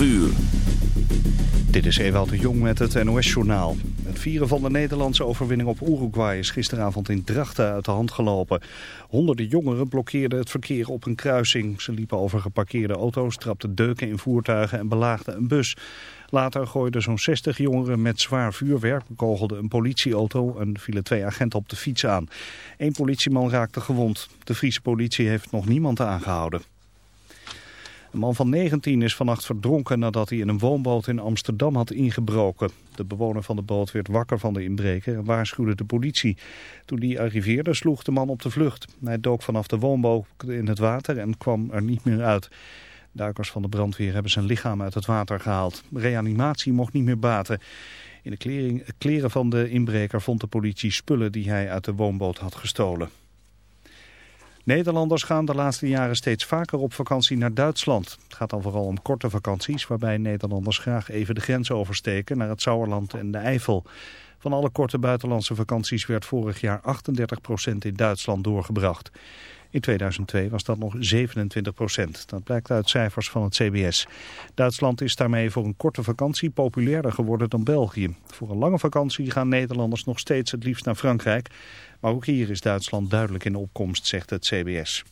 12 uur. Dit is Ewald de Jong met het NOS-journaal. Het vieren van de Nederlandse overwinning op Uruguay is gisteravond in Drachten uit de hand gelopen. Honderden jongeren blokkeerden het verkeer op een kruising. Ze liepen over geparkeerde auto's, trapten deuken in voertuigen en belaagden een bus. Later gooiden zo'n 60 jongeren met zwaar vuurwerk, bekogelden een politieauto en vielen twee agenten op de fiets aan. Eén politieman raakte gewond. De Friese politie heeft nog niemand aangehouden. Een man van 19 is vannacht verdronken nadat hij in een woonboot in Amsterdam had ingebroken. De bewoner van de boot werd wakker van de inbreker en waarschuwde de politie. Toen die arriveerde sloeg de man op de vlucht. Hij dook vanaf de woonboot in het water en kwam er niet meer uit. Duikers van de brandweer hebben zijn lichaam uit het water gehaald. Reanimatie mocht niet meer baten. In de kleren van de inbreker vond de politie spullen die hij uit de woonboot had gestolen. Nederlanders gaan de laatste jaren steeds vaker op vakantie naar Duitsland. Het gaat dan vooral om korte vakanties waarbij Nederlanders graag even de grens oversteken naar het Sauerland en de Eifel. Van alle korte buitenlandse vakanties werd vorig jaar 38% in Duitsland doorgebracht. In 2002 was dat nog 27 procent. Dat blijkt uit cijfers van het CBS. Duitsland is daarmee voor een korte vakantie populairder geworden dan België. Voor een lange vakantie gaan Nederlanders nog steeds het liefst naar Frankrijk. Maar ook hier is Duitsland duidelijk in opkomst, zegt het CBS.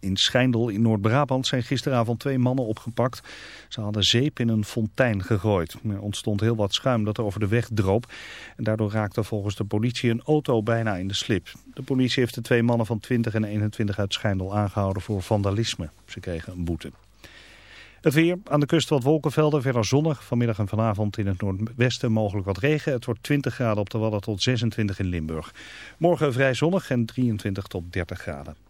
In Schijndel in Noord-Brabant zijn gisteravond twee mannen opgepakt. Ze hadden zeep in een fontein gegooid. Er ontstond heel wat schuim dat over de weg droop. En daardoor raakte volgens de politie een auto bijna in de slip. De politie heeft de twee mannen van 20 en 21 uit Schijndel aangehouden voor vandalisme. Ze kregen een boete. Het weer, aan de kust wat wolkenvelden, verder zonnig. Vanmiddag en vanavond in het noordwesten mogelijk wat regen. Het wordt 20 graden op de Wadden tot 26 in Limburg. Morgen vrij zonnig en 23 tot 30 graden.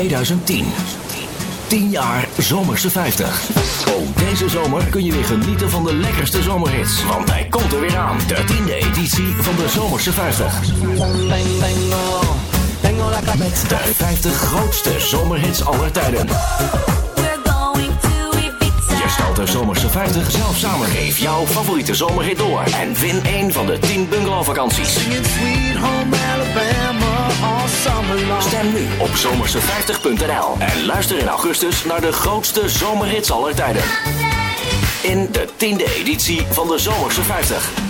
2010. 10 jaar Zomerse 50. Ook deze zomer kun je weer genieten van de lekkerste zomerhits. Want hij komt er weer aan. De tiende editie van de Zomerse 50. Met de 50 grootste zomerhits aller tijden. De Zomerse 50 zelf samen. Geef jouw favoriete zomerhit door. En win een van de 10 bungalowvakanties. Stem nu op zomerse50.nl en luister in augustus naar de grootste zomerhits aller tijden. In de tiende editie van de Zomerse 50.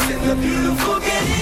in the beautiful beginning.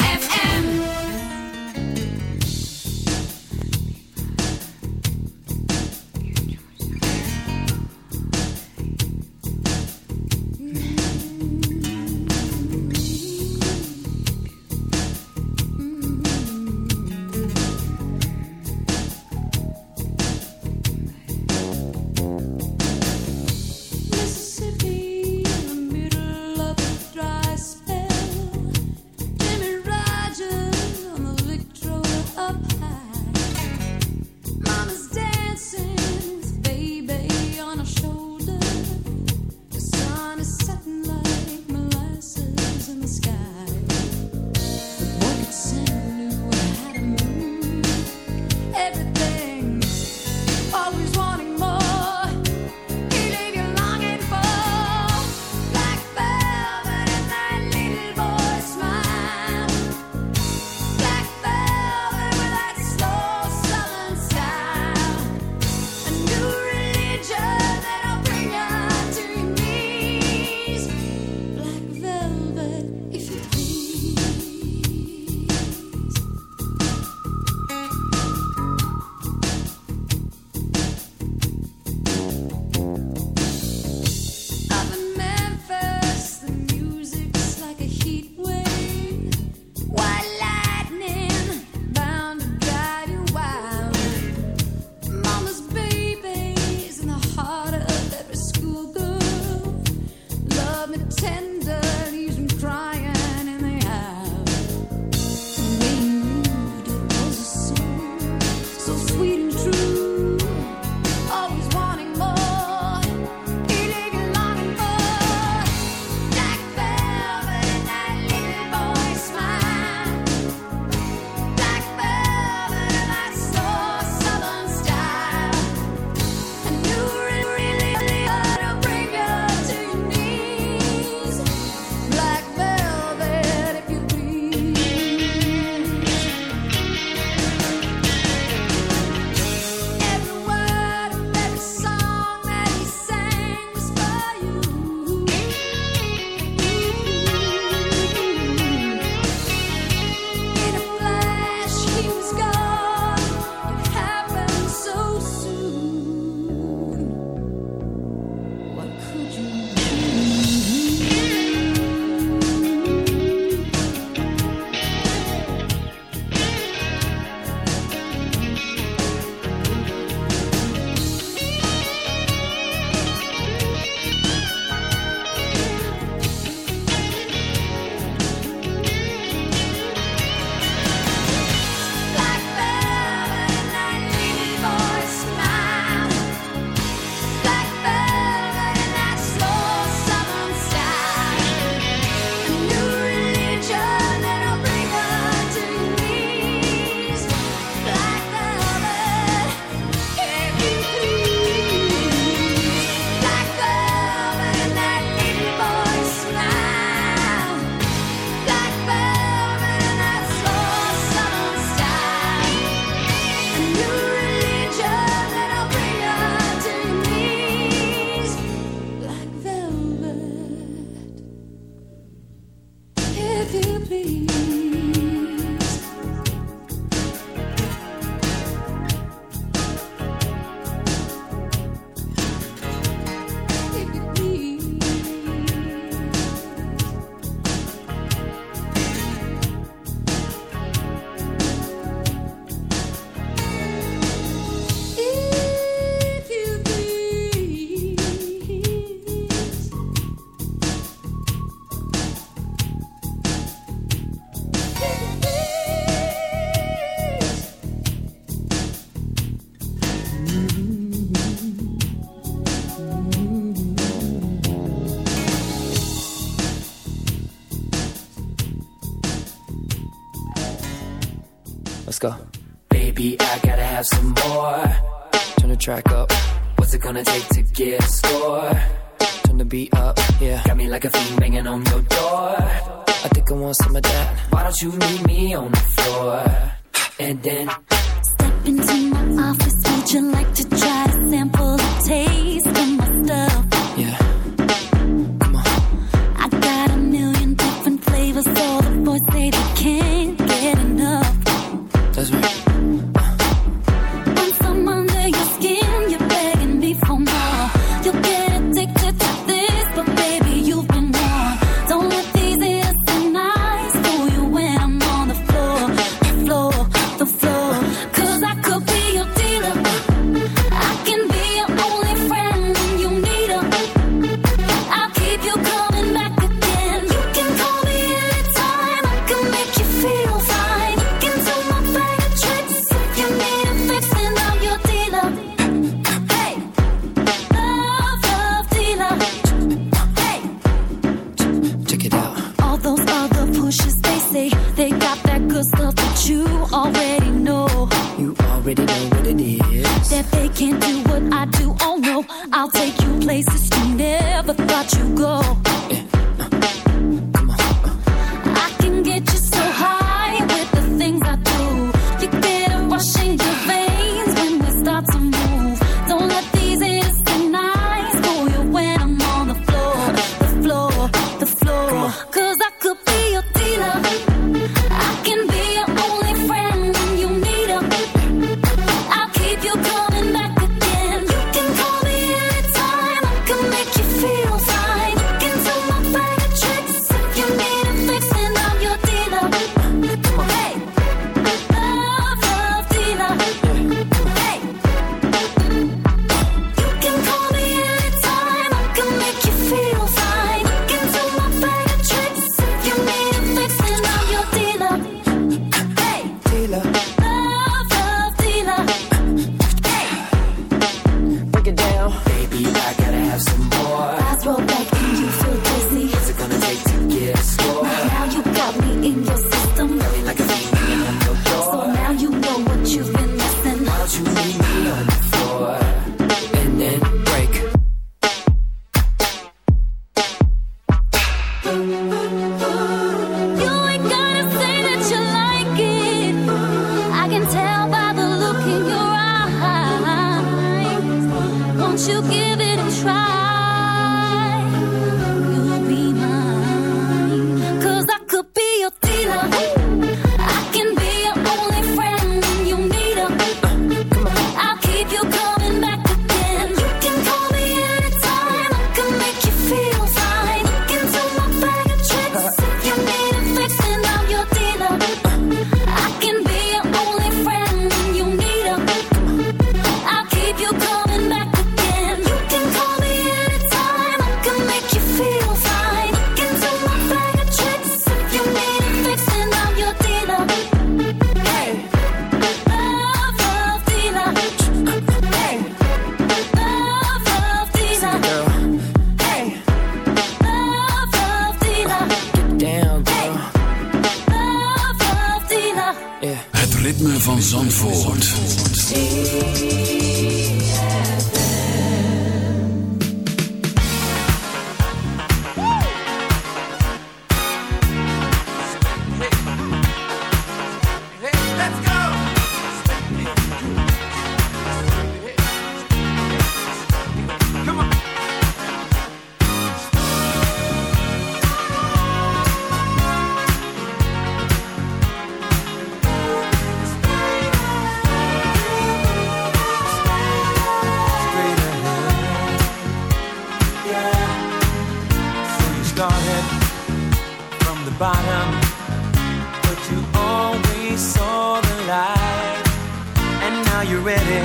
And now you're ready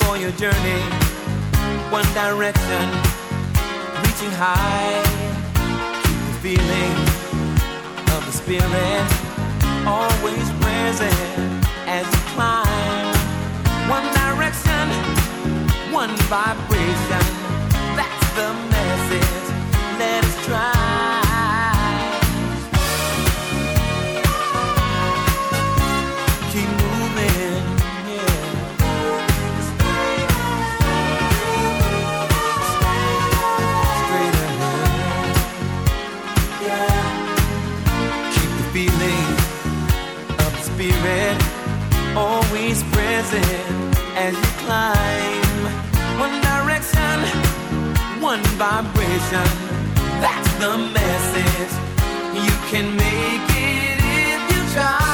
for your journey. One direction, reaching high. Keep the feeling of the spirit always present as you climb. One direction, one vibration dancing as you climb. One direction, one vibration. That's the message. You can make it if you try.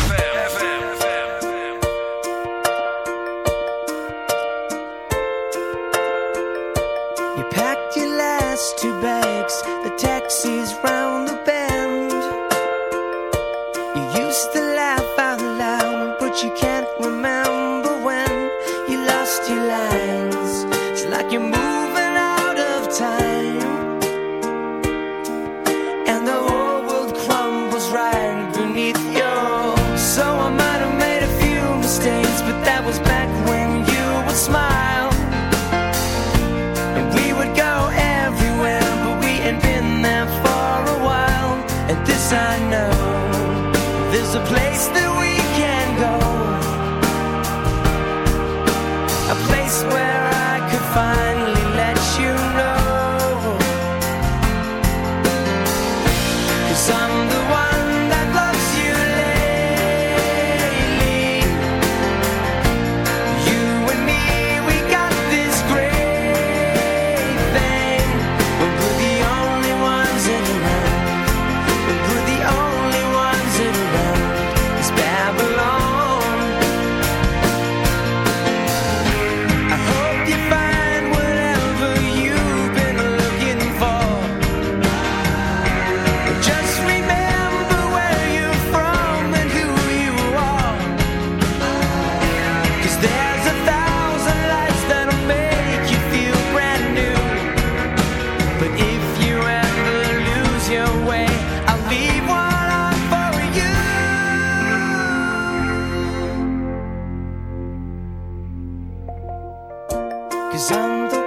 Cause I'm the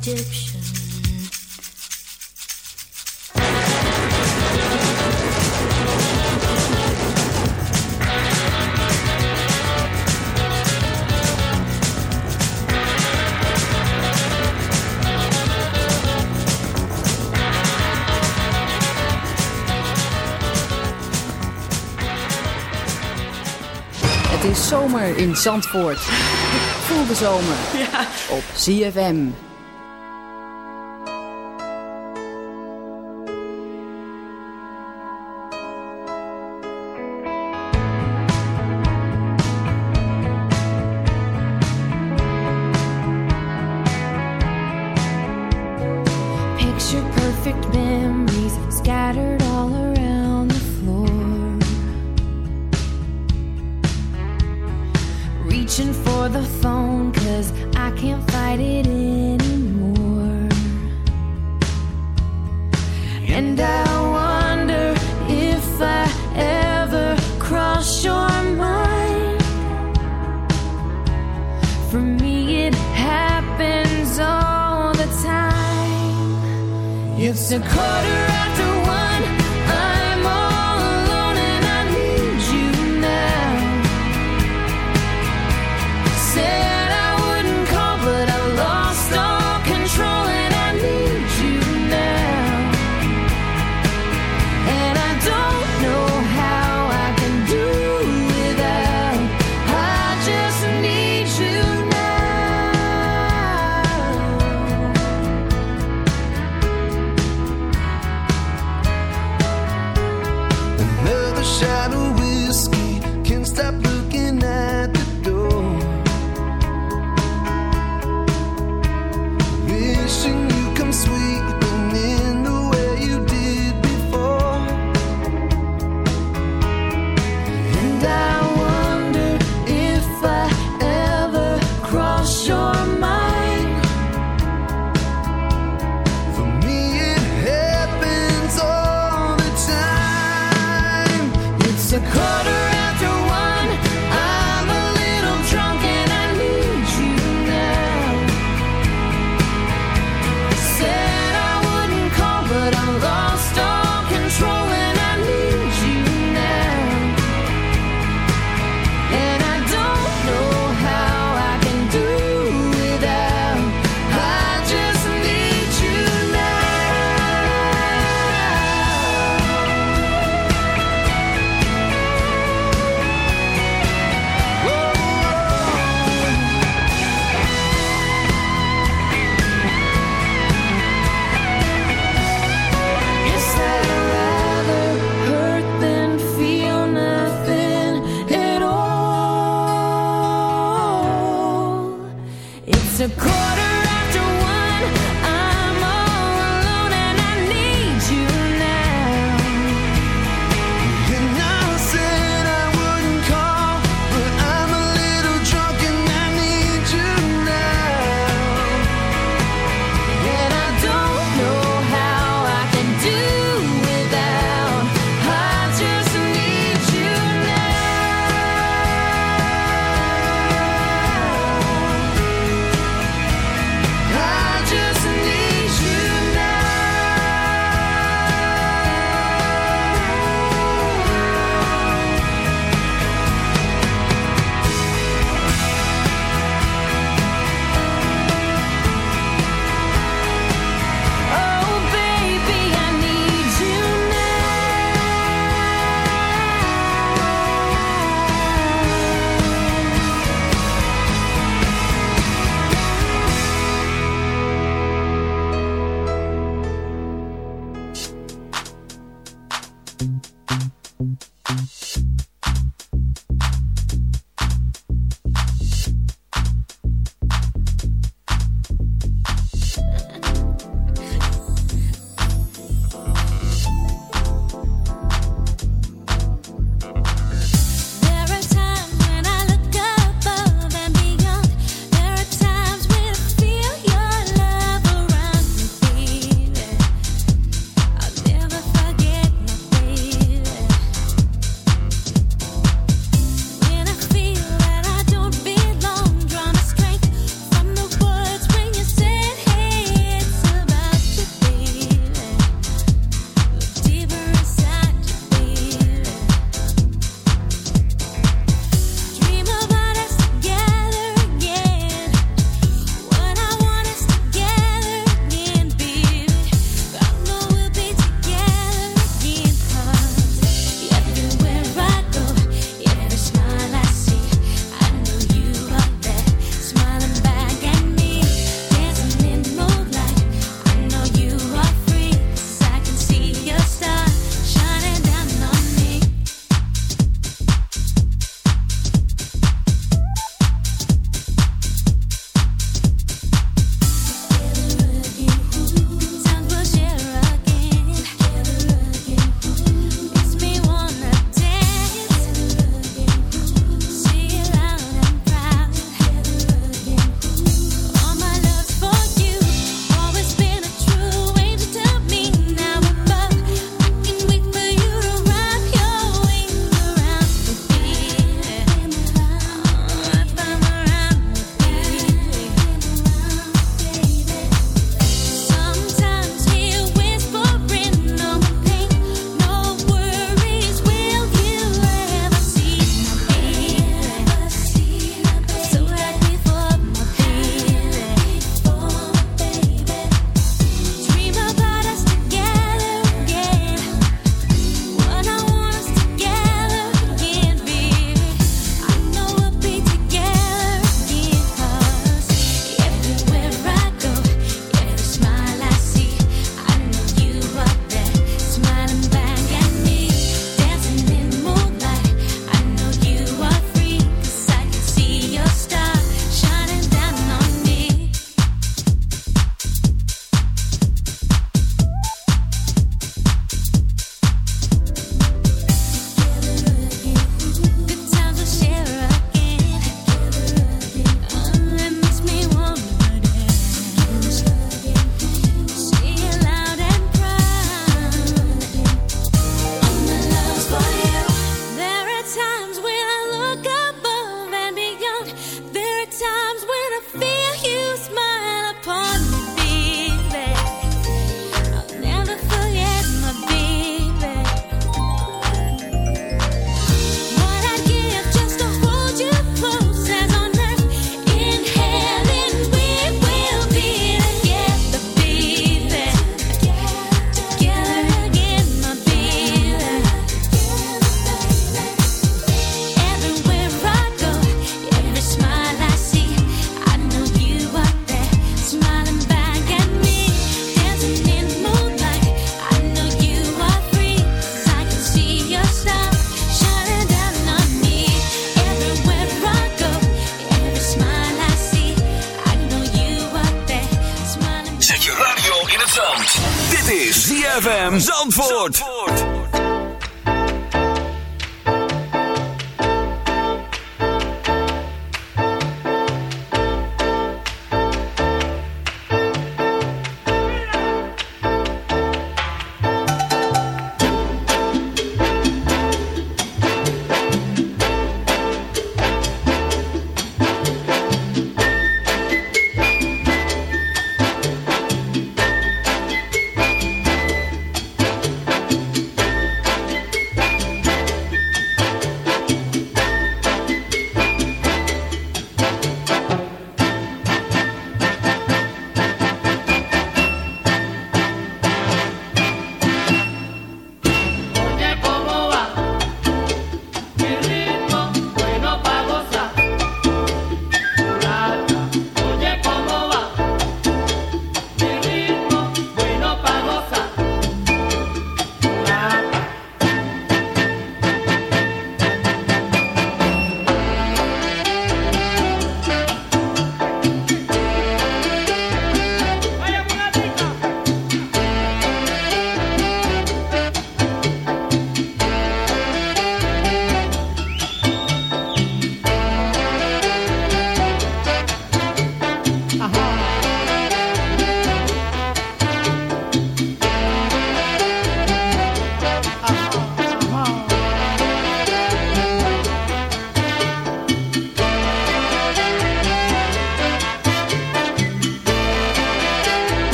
Het is zomer in Zandvoort. voelde voel de zomer ja. op CFM.